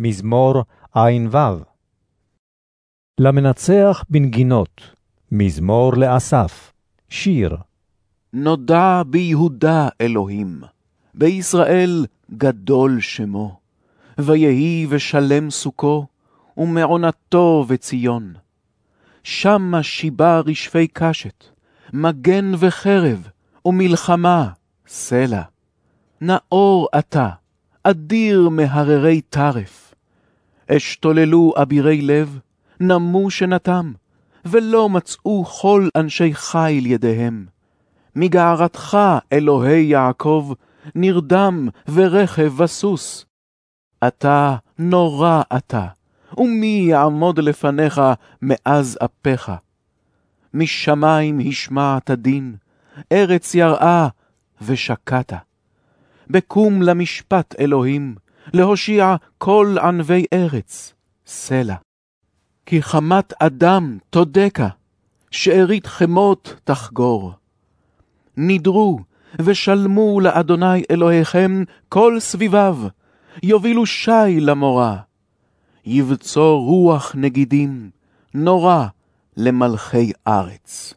מזמור ע"ו. למנצח בנגינות, מזמור לאסף, שיר. נודע ביהודה אלוהים, בישראל גדול שמו. ויהי ושלם סוכו, ומעונתו בציון. שמה שיבה רשפי קשת, מגן וחרב, ומלחמה, סלע. נאור אתה, אדיר מהררי טרף. אשתוללו אבירי לב, נמו שנתם, ולא מצאו כל אנשי חיל ידיהם. מגערתך, אלוהי יעקב, נרדם ורכב וסוס. אתה נורא אתה, ומי יעמוד לפניך מאז אפיך? משמיים השמעת דין, ארץ יראה ושקעת. בקום למשפט אלוהים, להושיע כל ענבי ארץ, סלע. כי חמת אדם תודקה, שארית חמות תחגור. נדרו ושלמו לאדוני אלוהיכם כל סביביו, יובילו שי למורה. יבצור רוח נגידים, נורא למלכי ארץ.